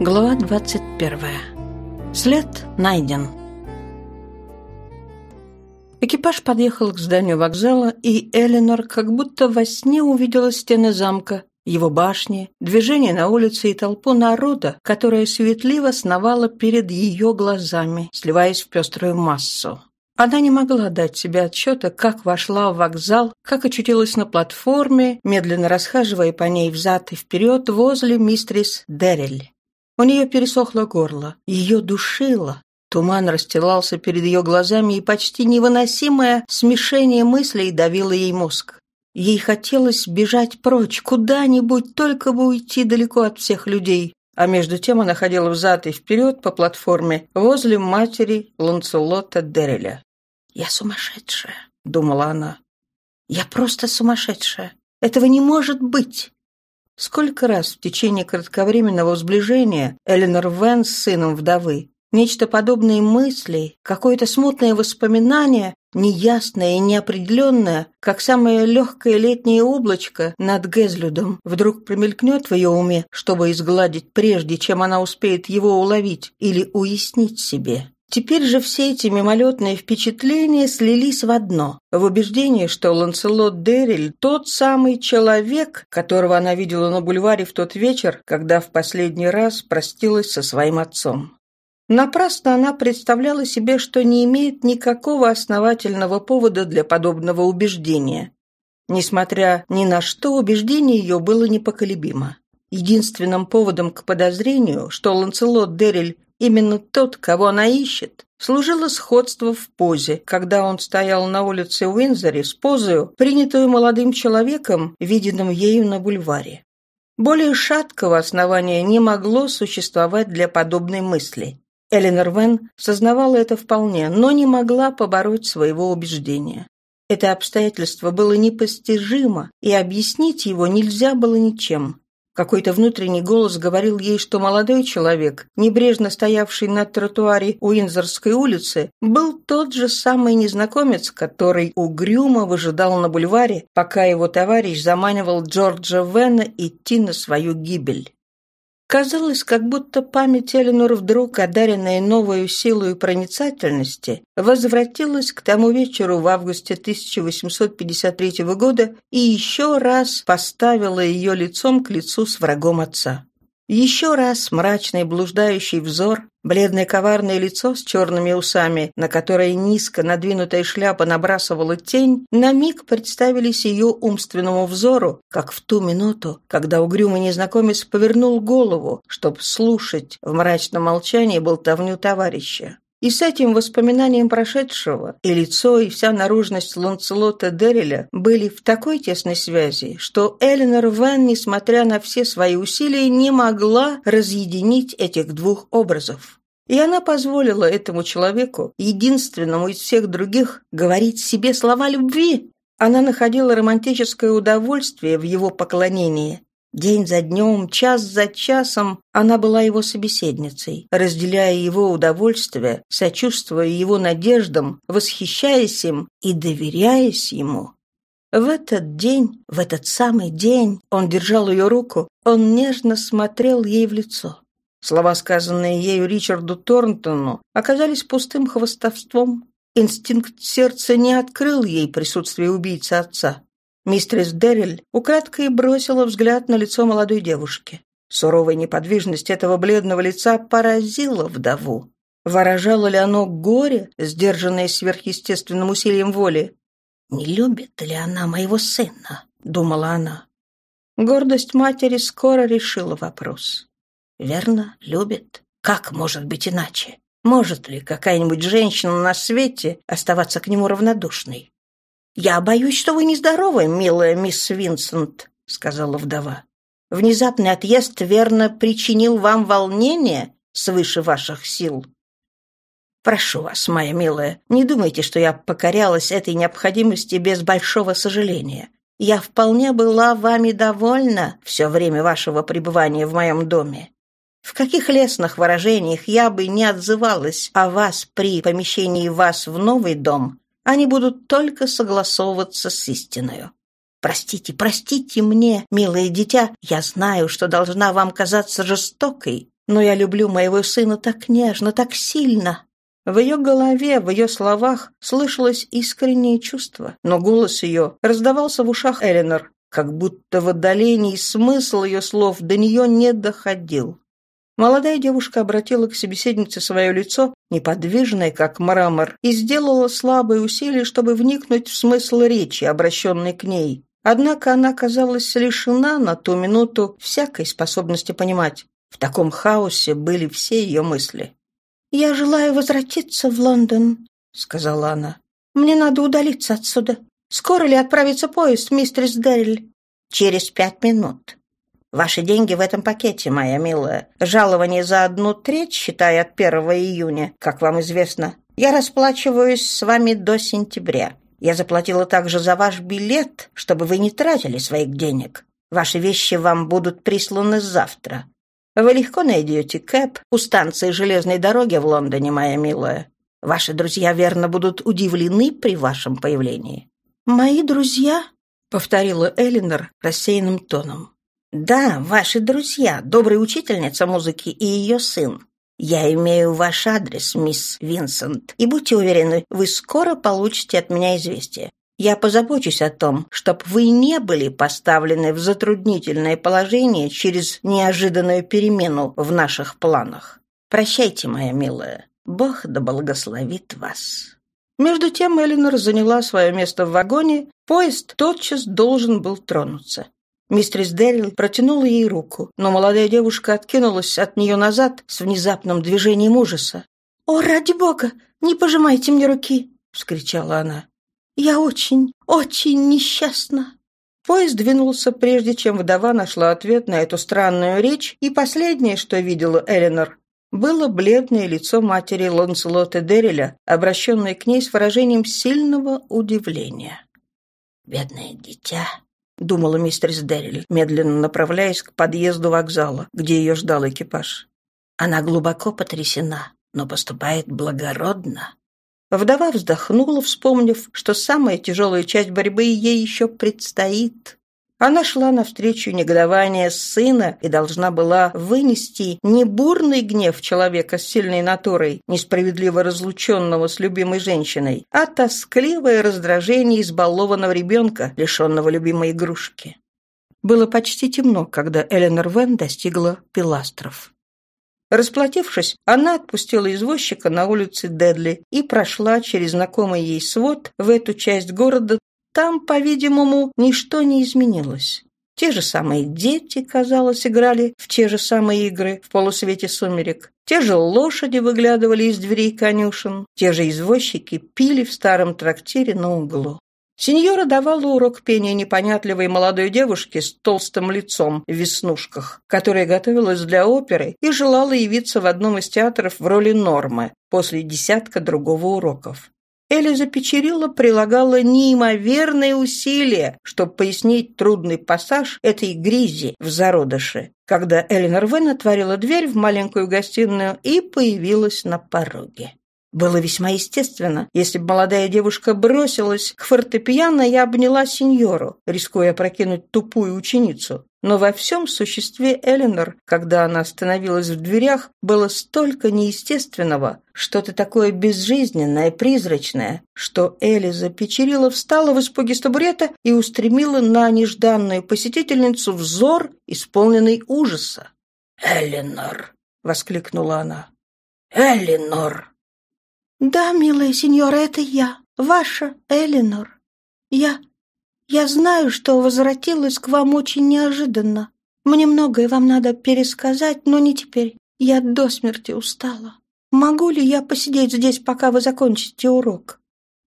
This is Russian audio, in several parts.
Глава 21. След найден. Экипаж подъехал к зданию вокзала, и Эленор как будто во сне увидела стены замка, его башни, движение на улице и толпу народа, которая светливо сновала перед ее глазами, сливаясь в пеструю массу. Она не могла дать себе отчета, как вошла в вокзал, как очутилась на платформе, медленно расхаживая по ней взад и вперед возле мистрис Деррель. У нее пересохло горло, ее душило. Туман расстилался перед ее глазами, и почти невыносимое смешение мыслей давило ей мозг. Ей хотелось бежать прочь, куда-нибудь, только бы уйти далеко от всех людей. А между тем она ходила взад и вперед по платформе возле матери Ланцелота Дереля. «Я сумасшедшая», — думала она. «Я просто сумасшедшая. Этого не может быть. Сколько раз в течение кратковременного сближения Эленор Вен с сыном вдовы нечто подобное мысли, какое-то смутное воспоминание, неясное и неопределенное, как самое легкое летнее облачко над Гезлюдом, вдруг промелькнет в ее уме, чтобы изгладить прежде, чем она успеет его уловить или уяснить себе. Теперь же все эти мимолетные впечатления слились в одно, в убеждении, что Ланселот Дерриль – тот самый человек, которого она видела на бульваре в тот вечер, когда в последний раз простилась со своим отцом. Напрасно она представляла себе, что не имеет никакого основательного повода для подобного убеждения. Несмотря ни на что, убеждение ее было непоколебимо. Единственным поводом к подозрению, что Ланселот Дерриль Именно тот, кого она ищет, служило сходство в позе, когда он стоял на улице Уинзоре с позою, принятую молодым человеком, виденным ею на бульваре. Более шаткого основания не могло существовать для подобной мысли. Эленор Вен сознавала это вполне, но не могла побороть своего убеждения. Это обстоятельство было непостижимо, и объяснить его нельзя было ничем. Какой-то внутренний голос говорил ей, что молодой человек, небрежно стоявший на тротуаре Уинзорской улицы, был тот же самый незнакомец, который угрюмо выжидал на бульваре, пока его товарищ заманивал Джорджа Вена идти на свою гибель. Казалось, как будто память Эленор вдруг, одаренная новую силой проницательности, возвратилась к тому вечеру в августе 1853 года и еще раз поставила ее лицом к лицу с врагом отца. Еще раз мрачный блуждающий взор, бледное коварное лицо с черными усами, на которое низко надвинутая шляпа набрасывала тень, на миг представились ее умственному взору, как в ту минуту, когда угрюмый незнакомец повернул голову, чтобы слушать в мрачном молчании болтовню товарища. И с этим воспоминанием прошедшего и лицо, и вся наружность Ланцелота Дерриля были в такой тесной связи, что Эленор Ван, несмотря на все свои усилия, не могла разъединить этих двух образов. И она позволила этому человеку, единственному из всех других, говорить себе слова любви. Она находила романтическое удовольствие в его поклонении, День за днем, час за часом она была его собеседницей, разделяя его удовольствие, сочувствуя его надеждам, восхищаясь им и доверяясь ему. В этот день, в этот самый день, он держал ее руку, он нежно смотрел ей в лицо. Слова, сказанные ею Ричарду Торнтону, оказались пустым хвостовством. Инстинкт сердца не открыл ей присутствие убийцы отца. Мистерис Дерриль украдкой бросила взгляд на лицо молодой девушки. Суровая неподвижность этого бледного лица поразила вдову. Выражало ли оно горе, сдержанное сверхъестественным усилием воли? «Не любит ли она моего сына?» — думала она. Гордость матери скоро решила вопрос. «Верно, любит. Как может быть иначе? Может ли какая-нибудь женщина на свете оставаться к нему равнодушной? «Я боюсь, что вы нездоровы, милая мисс Винсент», — сказала вдова. «Внезапный отъезд, верно, причинил вам волнение свыше ваших сил». «Прошу вас, моя милая, не думайте, что я покорялась этой необходимости без большого сожаления. Я вполне была вами довольна все время вашего пребывания в моем доме. В каких лестных выражениях я бы не отзывалась о вас при помещении вас в новый дом, они будут только согласовываться с истиною. Простите, простите мне, милое дитя, я знаю, что должна вам казаться жестокой, Но я люблю моего сына так нежно, так сильно». В ее голове, в ее словах слышалось искреннее чувство, но голос ее раздавался в ушах Эленор, как будто в отдалении смысл ее слов до нее не доходил. Молодая девушка обратила к собеседнице свое лицо, неподвижное, как мрамор, и сделала слабые усилия, чтобы вникнуть в смысл речи, обращенной к ней. Однако она казалась лишена на ту минуту всякой способности понимать. В таком хаосе были все ее мысли. «Я желаю возвратиться в Лондон», — сказала она. «Мне надо удалиться отсюда. Скоро ли отправится поезд, мистер Дэриль?» «Через пять минут», Ваши деньги в этом пакете, моя милая. Жалование за одну треть, считая от 1 июня, как вам известно. Я расплачиваюсь с вами до сентября. Я заплатила также за ваш билет, чтобы вы не тратили своих денег. Ваши вещи вам будут присланы завтра. Вы легко найдете кэп у станции железной дороги в Лондоне, моя милая. Ваши друзья, верно, будут удивлены при вашем появлении». «Мои друзья?» — повторила Эллинор рассеянным тоном. «Да, ваши друзья, добрая учительница музыки и ее сын. Я имею ваш адрес, мисс Винсент, и будьте уверены, вы скоро получите от меня известие. Я позабочусь о том, чтобы вы не были поставлены в затруднительное положение через неожиданную перемену в наших планах. Прощайте, моя милая. Бог да благословит вас». Между тем Эллинор заняла свое место в вагоне, поезд тотчас должен был тронуться. Мистерис Дэрил протянула ей руку, но молодая девушка откинулась от нее назад с внезапным движением ужаса. «О, ради бога, не пожимайте мне руки!» — вскричала она. «Я очень, очень несчастна!» Поезд двинулся, прежде чем вдова нашла ответ на эту странную речь, и последнее, что видела Эленор, было бледное лицо матери Ланселота Дерриля, обращенное к ней с выражением сильного удивления. «Бедное дитя!» — думала мистерс Дерриль, медленно направляясь к подъезду вокзала, где ее ждал экипаж. Она глубоко потрясена, но поступает благородно. Вдова вздохнула, вспомнив, что самая тяжелая часть борьбы ей еще предстоит. Она шла навстречу негодования сына и должна была вынести не бурный гнев человека с сильной натурой, несправедливо разлученного с любимой женщиной, а тоскливое раздражение избалованного ребенка, лишенного любимой игрушки. Было почти темно, когда Эленор Вен достигла пиластров. Расплатившись, она отпустила извозчика на улице Дедли и прошла через знакомый ей свод в эту часть города там, по-видимому, ничто не изменилось. Те же самые дети, казалось, играли в те же самые игры в полусвете сумерек. Те же лошади выглядывали из дверей конюшен. Те же извозчики пили в старом трактире на углу. Сеньора давала урок пения непонятливой молодой девушке с толстым лицом в веснушках, которая готовилась для оперы и желала явиться в одном из театров в роли Нормы после десятка другого уроков. Элиза Печерилла прилагала неимоверные усилия, чтобы пояснить трудный пассаж этой гризи в зародыше, когда Эленор Вен отворила дверь в маленькую гостиную и появилась на пороге. Было весьма естественно, если бы молодая девушка бросилась к фортепиано и обняла сеньору, рискуя опрокинуть тупую ученицу. Но во всем существе Эленор, когда она остановилась в дверях, было столько неестественного, что-то такое безжизненное, призрачное, что Элиза Печерила встала в испуге с табурета и устремила на нежданную посетительницу взор, исполненный ужаса. «Эленор!» — воскликнула она. «Эленор!» «Да, милая сеньора, это я, ваша Эленор. Я я знаю, что возвратилась к вам очень неожиданно. Мне многое вам надо пересказать, но не теперь. Я до смерти устала. Могу ли я посидеть здесь, пока вы закончите урок?»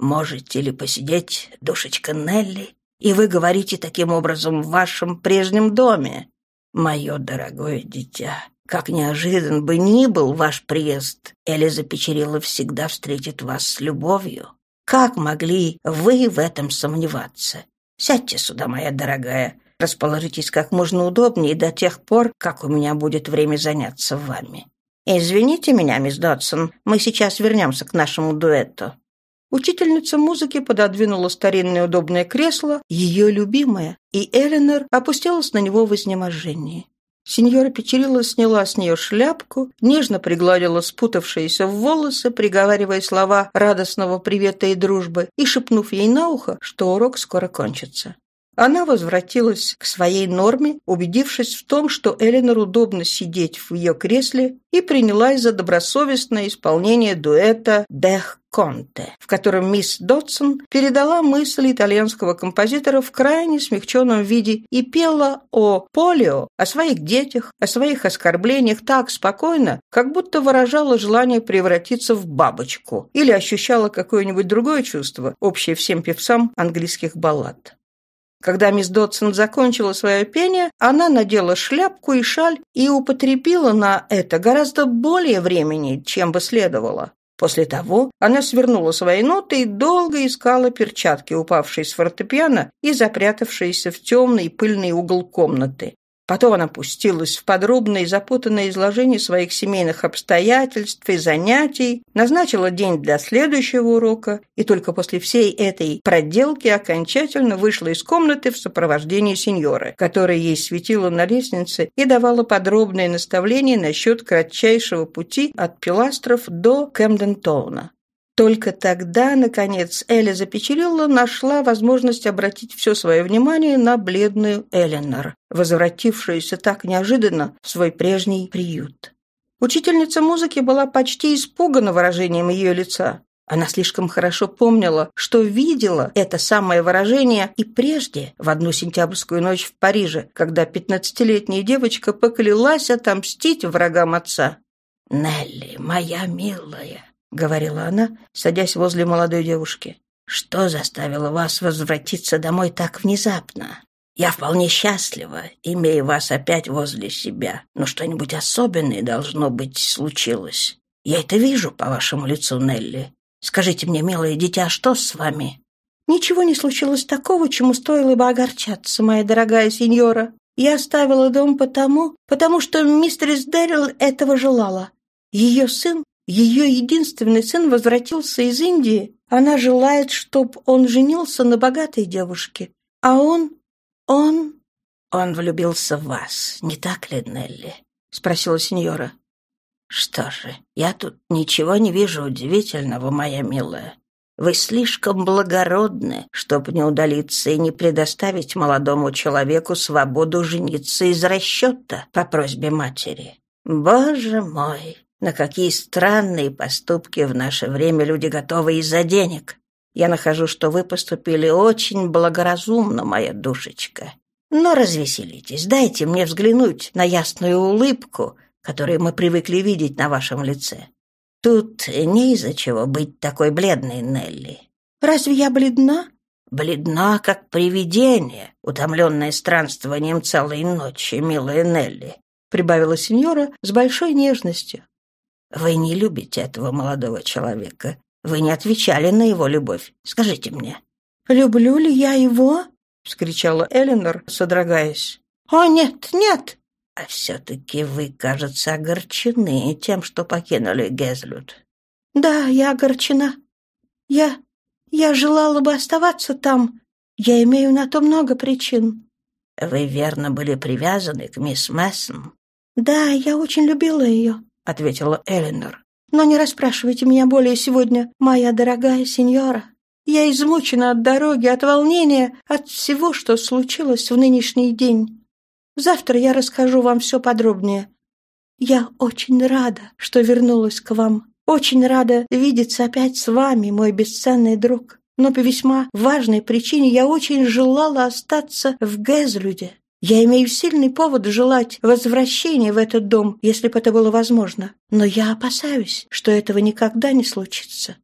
«Можете ли посидеть, душечка Нелли, и вы говорите таким образом в вашем прежнем доме? Мое дорогое дитя, как неожидан бы ни был ваш приезд, Элиза Печерила всегда встретит вас с любовью. Как могли вы в этом сомневаться? Сядьте сюда, моя дорогая. Расположитесь как можно удобнее до тех пор, как у меня будет время заняться вами. Извините меня, мисс Додсон, мы сейчас вернемся к нашему дуэту». Учительница музыки пододвинула старинное удобное кресло, ее любимое, и Эленор опустилась на него в изнеможении. Сеньора Печерила сняла с нее шляпку, нежно пригладила спутавшиеся волосы, приговаривая слова радостного привета и дружбы, и шепнув ей на ухо, что урок скоро кончится. Она возвратилась к своей норме, убедившись в том, что Эленор удобно сидеть в ее кресле, и принялась за добросовестное исполнение дуэта «Дех Конте», в котором мисс Дотсон передала мысли итальянского композитора в крайне смягченном виде и пела о полио, о своих детях, о своих оскорблениях так спокойно, как будто выражала желание превратиться в бабочку или ощущала какое-нибудь другое чувство, общее всем певцам английских баллад. Когда мисс Дотсон закончила свое пение, она надела шляпку и шаль и употребила на это гораздо более времени, чем бы следовало. После того она свернула свои ноты и долго искала перчатки, упавшие с фортепиано и запрятавшиеся в темный пыльный угол комнаты. Потом она пустилась в подробное и запутанное изложение своих семейных обстоятельств и занятий, назначила день для следующего урока, и только после всей этой проделки окончательно вышла из комнаты в сопровождении сеньоры, которая ей светила на лестнице и давала подробные наставления насчет кратчайшего пути от Пиластров до Кэмден-Тоуна. Только тогда, наконец, Эля Запечерилла нашла возможность обратить все свое внимание на бледную Эленор, возвратившуюся так неожиданно в свой прежний приют. Учительница музыки была почти испугана выражением ее лица. Она слишком хорошо помнила, что видела это самое выражение и прежде, в одну сентябрьскую ночь в Париже, когда пятнадцатилетняя девочка поклялась отомстить врагам отца. «Нелли, моя милая, говорила она, садясь возле молодой девушки. «Что заставило вас возвратиться домой так внезапно? Я вполне счастлива, имея вас опять возле себя, но что-нибудь особенное, должно быть, случилось. Я это вижу по вашему лицу, Нелли. Скажите мне, милое дитя, что с вами?» «Ничего не случилось такого, чему стоило бы огорчаться, моя дорогая сеньора. Я оставила дом потому, потому что мистерис Дэрил этого желала. Ее сын ее единственный сын возвратился из Индии. Она желает, чтоб он женился на богатой девушке. А он... он... Он влюбился в вас, не так ли, Нелли? Спросила сеньора. Что же, я тут ничего не вижу удивительного, моя милая. Вы слишком благородны, чтобы не удалиться и не предоставить молодому человеку свободу жениться из расчета по просьбе матери. Боже мой, на какие странные поступки в наше время люди готовы из-за денег. Я нахожу, что вы поступили очень благоразумно, моя душечка. Но развеселитесь, дайте мне взглянуть на ясную улыбку, которую мы привыкли видеть на вашем лице. Тут не из-за чего быть такой бледной, Нелли. Разве я бледна? Бледна, как привидение, утомленное странствованием целой ночи, милая Нелли, прибавила сеньора с большой нежностью. Вы не любите этого молодого человека. Вы не отвечали на его любовь. Скажите мне». «Люблю ли я его?» — вскричала Эленор, содрогаясь. «О, нет, нет!» «А все-таки вы, кажется, огорчены тем, что покинули Гезлют». «Да, я огорчена. Я... я желала бы оставаться там. Я имею на то много причин». «Вы верно были привязаны к мисс Мессон?» «Да, я очень любила ее. — ответила Эленор. «Но не расспрашивайте меня более сегодня, моя дорогая сеньора. Я измучена от дороги, от волнения, от всего, что случилось в нынешний день. Завтра я расскажу вам все подробнее. Я очень рада, что вернулась к вам. Очень рада видеться опять с вами, мой бесценный друг. Но по весьма важной причине я очень желала остаться в Гезлюде. Я имею сильный повод желать возвращения в этот дом, если бы это было возможно. Но я опасаюсь, что этого никогда не случится».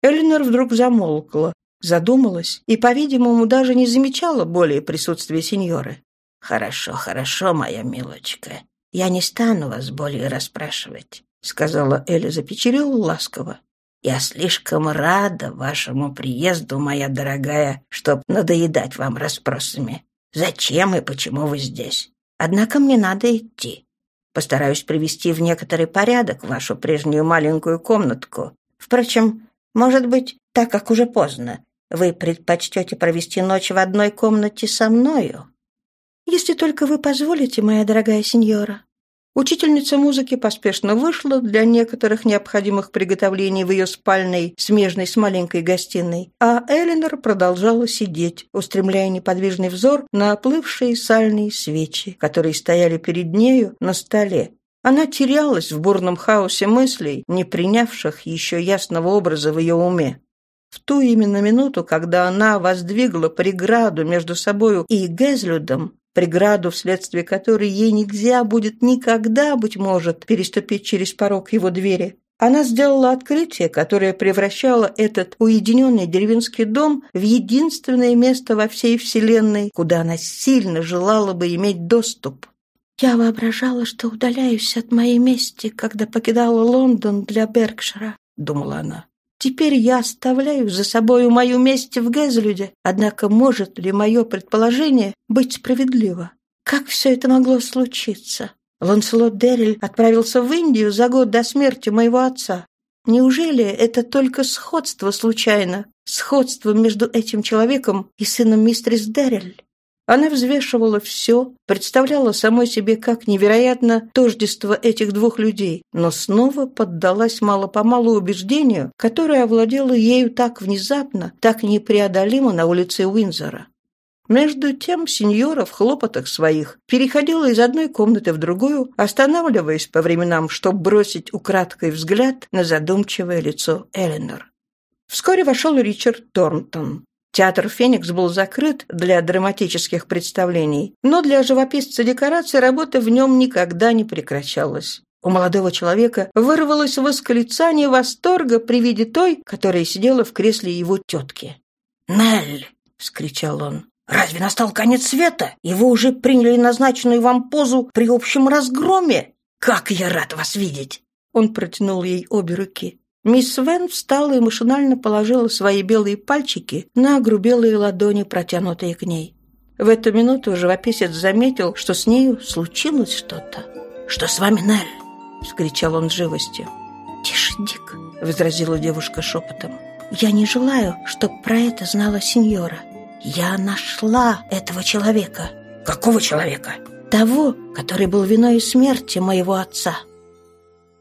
Эленор вдруг замолкла, задумалась и, по-видимому, даже не замечала более присутствия сеньоры. «Хорошо, хорошо, моя милочка. Я не стану вас более расспрашивать», — сказала Эля Запечерил ласково. «Я слишком рада вашему приезду, моя дорогая, чтоб надоедать вам расспросами. Зачем и почему вы здесь? Однако мне надо идти. Постараюсь привести в некоторый порядок вашу прежнюю маленькую комнатку. Впрочем, может быть, так как уже поздно, вы предпочтете провести ночь в одной комнате со мною?» «Если только вы позволите, моя дорогая сеньора». Учительница музыки поспешно вышла для некоторых необходимых приготовлений в ее спальной, смежной с маленькой гостиной, а Эленор продолжала сидеть, устремляя неподвижный взор на оплывшие сальные свечи, которые стояли перед нею на столе. Она терялась в бурном хаосе мыслей, не принявших еще ясного образа в ее уме. В ту именно минуту, когда она воздвигла преграду между собою и Гезлюдом, преграду, вследствие которой ей нельзя будет никогда, быть может, переступить через порог его двери, она сделала открытие, которое превращало этот уединенный деревенский дом в единственное место во всей Вселенной, куда она сильно желала бы иметь доступ. «Я воображала, что удаляюсь от моей мести, когда покидала Лондон для Беркшира», — думала она. Теперь я оставляю за собою мою месть в Гезлюде, однако может ли мое предположение быть справедливо? Как все это могло случиться? Ланселот Дерриль отправился в Индию за год до смерти моего отца. Неужели это только сходство случайно? Сходство между этим человеком и сыном мистерис Дерриль? Она взвешивала все, представляла самой себе как невероятно тождество этих двух людей, но снова поддалась мало-помалу убеждению, которое овладело ею так внезапно, так непреодолимо на улице Уинзора. Между тем сеньора в хлопотах своих переходила из одной комнаты в другую, останавливаясь по временам, чтобы бросить украдкой взгляд на задумчивое лицо Эленор. Вскоре вошел Ричард Торнтон. Театр «Феникс» был закрыт для драматических представлений, но для живописца декорации работа в нем никогда не прекращалась. У молодого человека вырвалось восклицание восторга при виде той, которая сидела в кресле его тетки. «Нель!» — вскричал он. «Разве настал конец света, и вы уже приняли назначенную вам позу при общем разгроме? Как я рад вас видеть!» Он протянул ей обе руки. Мисс Вен встала и машинально положила свои белые пальчики на огрубелые ладони, протянутые к ней. В эту минуту живописец заметил, что с нею случилось что-то. «Что с вами, Нель?» — вскричал он с живостью. «Тише, Дик», — возразила девушка шепотом. «Я не желаю, чтоб про это знала сеньора. Я нашла этого человека». «Какого человека?» «Того, который был виной смерти моего отца».